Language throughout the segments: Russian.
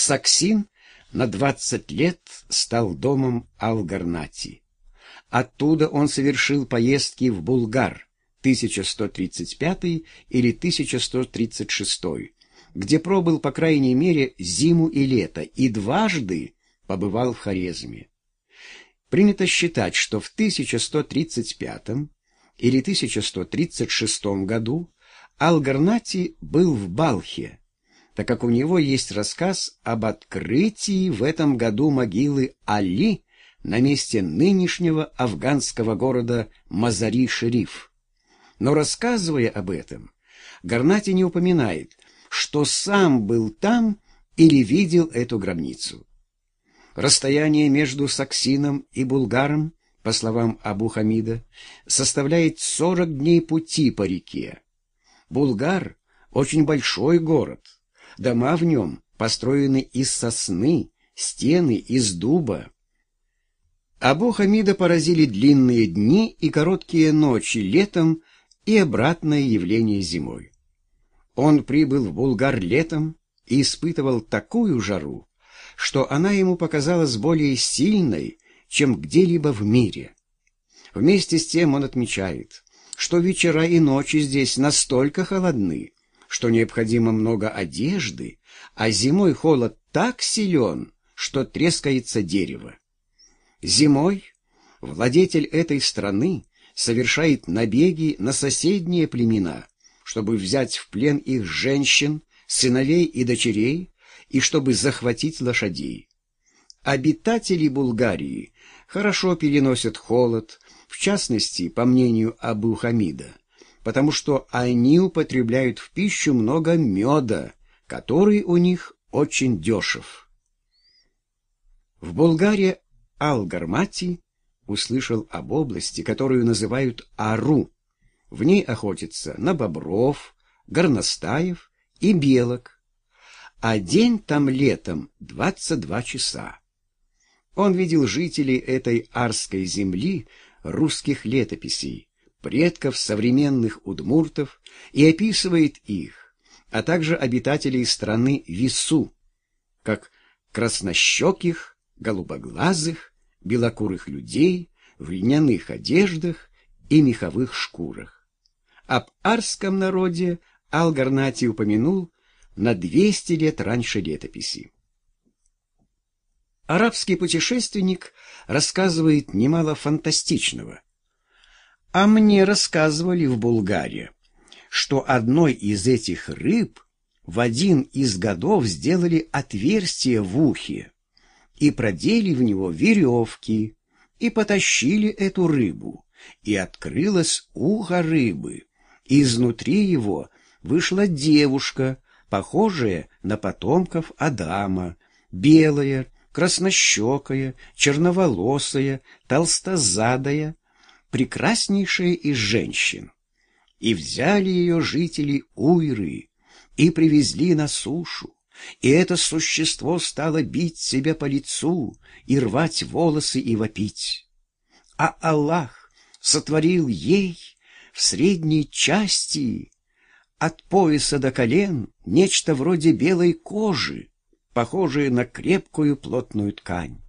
Саксин на 20 лет стал домом Алгарнати. Оттуда он совершил поездки в Булгар 1135 или 1136, где пробыл по крайней мере зиму и лето и дважды побывал в Хорезме. Принято считать, что в 1135 или 1136 году Алгарнати был в Балхе, так как у него есть рассказ об открытии в этом году могилы Али на месте нынешнего афганского города Мазари-Шериф. Но рассказывая об этом, Гарнати не упоминает, что сам был там или видел эту гробницу. Расстояние между Саксином и Булгаром, по словам Абу Хамида, составляет 40 дней пути по реке. Булгар — очень большой город. Дома в нем построены из сосны, стены из дуба. Абу Хамида поразили длинные дни и короткие ночи летом и обратное явление зимой. Он прибыл в Булгар летом и испытывал такую жару, что она ему показалась более сильной, чем где-либо в мире. Вместе с тем он отмечает, что вечера и ночи здесь настолько холодны, что необходимо много одежды, а зимой холод так силен, что трескается дерево. Зимой владетель этой страны совершает набеги на соседние племена, чтобы взять в плен их женщин, сыновей и дочерей, и чтобы захватить лошадей. Обитатели Булгарии хорошо переносят холод, в частности, по мнению Абу Хамида, потому что они употребляют в пищу много меда, который у них очень дешев. В Булгарии Алгармати услышал об области, которую называют Ару. В ней охотятся на бобров, горностаев и белок. А день там летом 22 часа. Он видел жителей этой арской земли русских летописей, предков современных удмуртов и описывает их, а также обитателей страны Вису, как краснощеких, голубоглазых, белокурых людей в льняных одеждах и меховых шкурах. Об арском народе Алгарнати упомянул на 200 лет раньше летописи. Арабский путешественник рассказывает немало фантастичного. А мне рассказывали в Булгарии, что одной из этих рыб в один из годов сделали отверстие в ухе и продели в него веревки, и потащили эту рыбу, и открылось ухо рыбы, и изнутри его вышла девушка, похожая на потомков Адама, белая, краснощекая, черноволосая, толстозадая, прекраснейшая из женщин. И взяли ее жители Уйры и привезли на сушу, и это существо стало бить себя по лицу и рвать волосы и вопить. А Аллах сотворил ей в средней части от пояса до колен нечто вроде белой кожи, похожее на крепкую плотную ткань,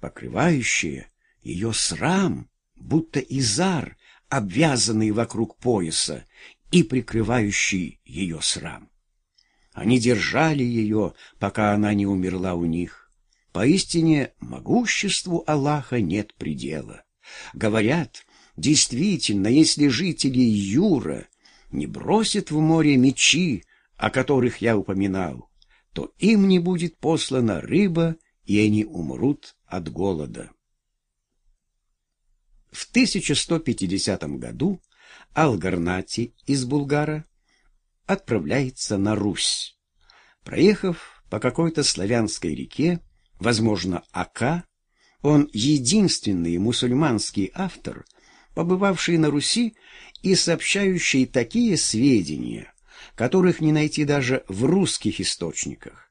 покрывающее ее срам, будто изар, обвязанный вокруг пояса и прикрывающий ее срам. Они держали ее, пока она не умерла у них. Поистине, могуществу Аллаха нет предела. Говорят, действительно, если жители Юра не бросят в море мечи, о которых я упоминал, то им не будет послана рыба, и они умрут от голода. В 1150 году Алгарнати из Булгара отправляется на Русь. Проехав по какой-то славянской реке, возможно, Ака, он единственный мусульманский автор, побывавший на Руси и сообщающий такие сведения, которых не найти даже в русских источниках.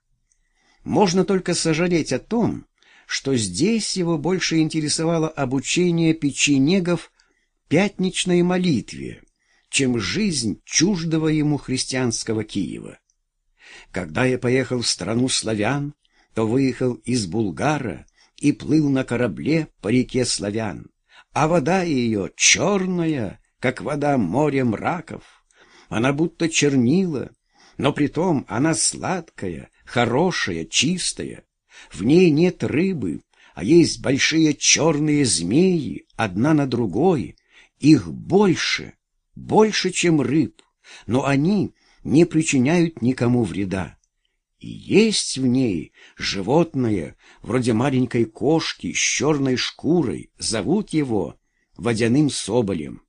Можно только сожалеть о том, что здесь его больше интересовало обучение печенегов пятничной молитве, чем жизнь чуждого ему христианского Киева. Когда я поехал в страну славян, то выехал из Булгара и плыл на корабле по реке Славян, а вода ее черная, как вода моря мраков. Она будто чернила, но притом она сладкая, хорошая, чистая. В ней нет рыбы, а есть большие черные змеи, одна на другой. Их больше, больше, чем рыб, но они не причиняют никому вреда. И есть в ней животное, вроде маленькой кошки с черной шкурой, зовут его водяным соболем.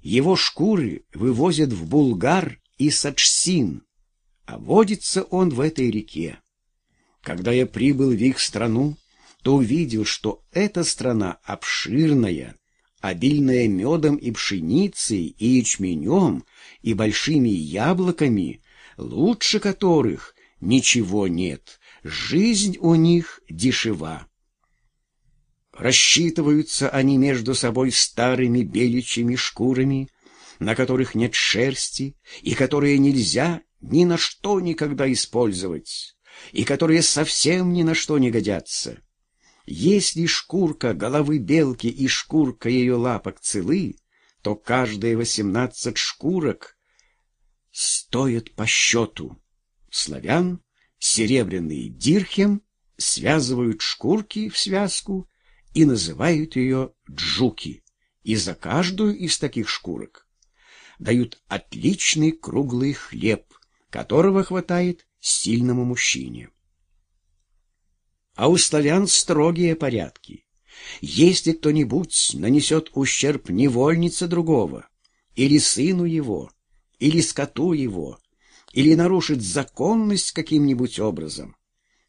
Его шкуры вывозят в Булгар и Сачсин, а водится он в этой реке. Когда я прибыл в их страну, то увидел, что эта страна обширная, обильная медом и пшеницей, и ячменем, и большими яблоками, лучше которых ничего нет, жизнь у них дешева. Рассчитываются они между собой старыми беличьими шкурами, на которых нет шерсти, и которые нельзя ни на что никогда использовать, и которые совсем ни на что не годятся. Если шкурка головы белки и шкурка ее лапок целы, то каждые восемнадцать шкурок стоят по счету. Славян серебряный дирхем связывают шкурки в связку и называют ее джуки, и за каждую из таких шкурок дают отличный круглый хлеб, которого хватает сильному мужчине. А у славян строгие порядки. Если кто-нибудь нанесет ущерб невольнице другого, или сыну его, или скоту его, или нарушит законность каким-нибудь образом,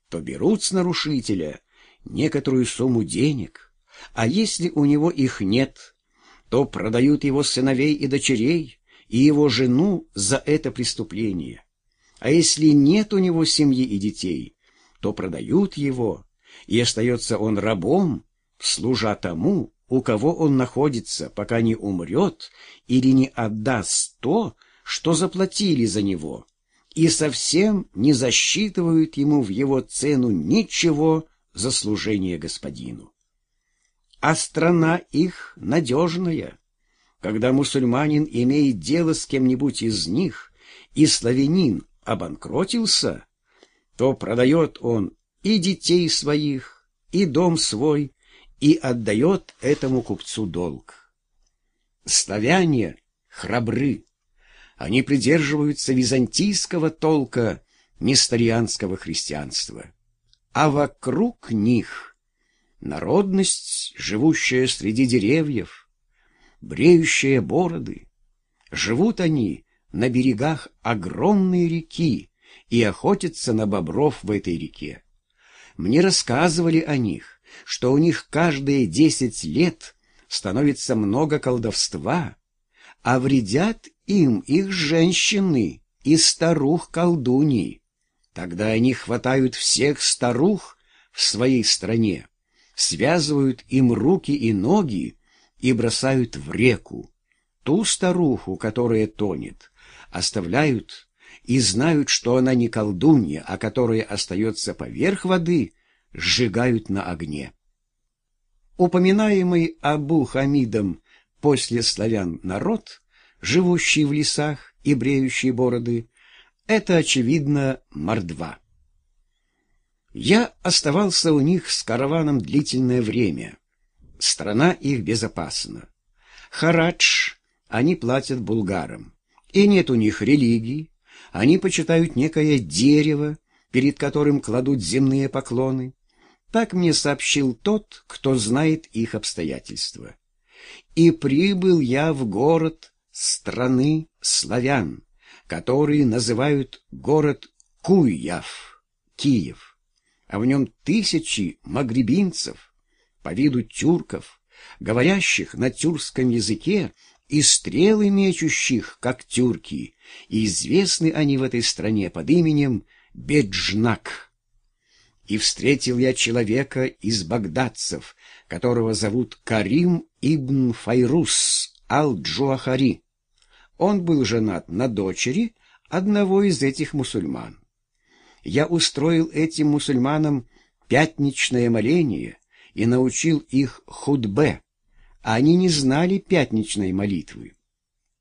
то берут с нарушителя некоторую сумму денег, а если у него их нет, то продают его сыновей и дочерей и его жену за это преступление. А если нет у него семьи и детей, то продают его, и остается он рабом, служа тому, у кого он находится, пока не умрет или не отдаст то, что заплатили за него, и совсем не засчитывают ему в его цену ничего за служение господину. А страна их надежная. Когда мусульманин имеет дело с кем-нибудь из них, и славянин обанкротился, то продает он и детей своих, и дом свой, и отдает этому купцу долг. Славяне храбры, они придерживаются византийского толка несторианского христианства, а вокруг них народность, живущая среди деревьев, бреющая бороды. Живут они на берегах огромной реки и охотятся на бобров в этой реке. Мне рассказывали о них, что у них каждые десять лет становится много колдовства, а вредят им их женщины и старух-колдуней. Тогда они хватают всех старух в своей стране, связывают им руки и ноги и бросают в реку. Ту старуху, которая тонет, оставляют и знают, что она не колдунья, а которая остается поверх воды, сжигают на огне. Упоминаемый Абу Хамидом после славян народ, живущий в лесах и бреющий бороды, это, очевидно, мордва. Я оставался у них с караваном длительное время. Страна их безопасна. Харадж они платят булгарам и нет у них религии, они почитают некое дерево, перед которым кладут земные поклоны. Так мне сообщил тот, кто знает их обстоятельства. И прибыл я в город страны славян, который называют город Куйяв, Киев, а в нем тысячи магребинцев, по виду тюрков, говорящих на тюркском языке и стрелы мечущих, как тюрки, и известны они в этой стране под именем Беджнак. И встретил я человека из багдадцев, которого зовут Карим ибн Файрус ал-Джуахари. Он был женат на дочери одного из этих мусульман. Я устроил этим мусульманам пятничное моление и научил их худбе, они не знали пятничной молитвы.